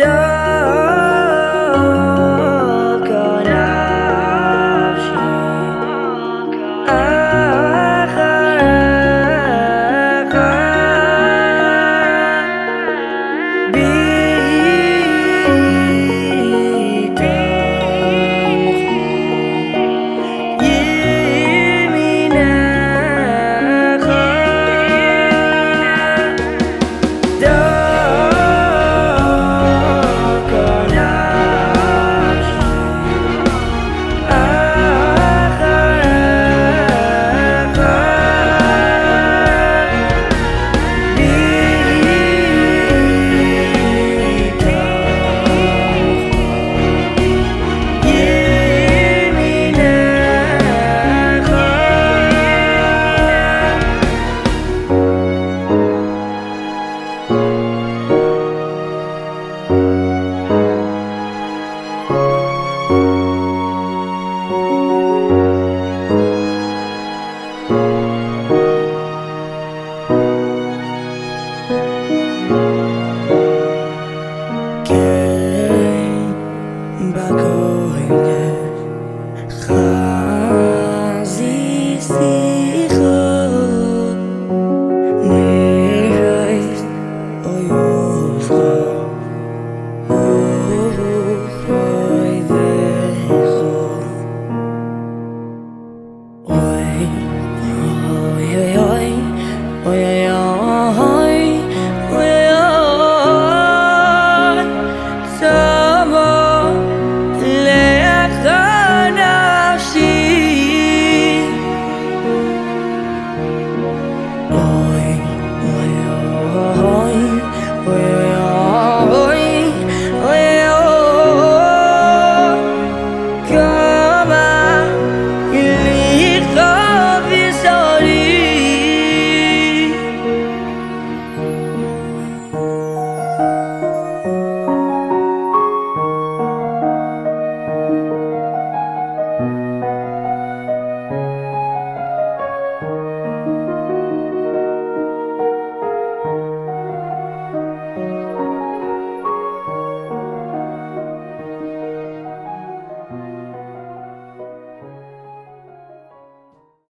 done.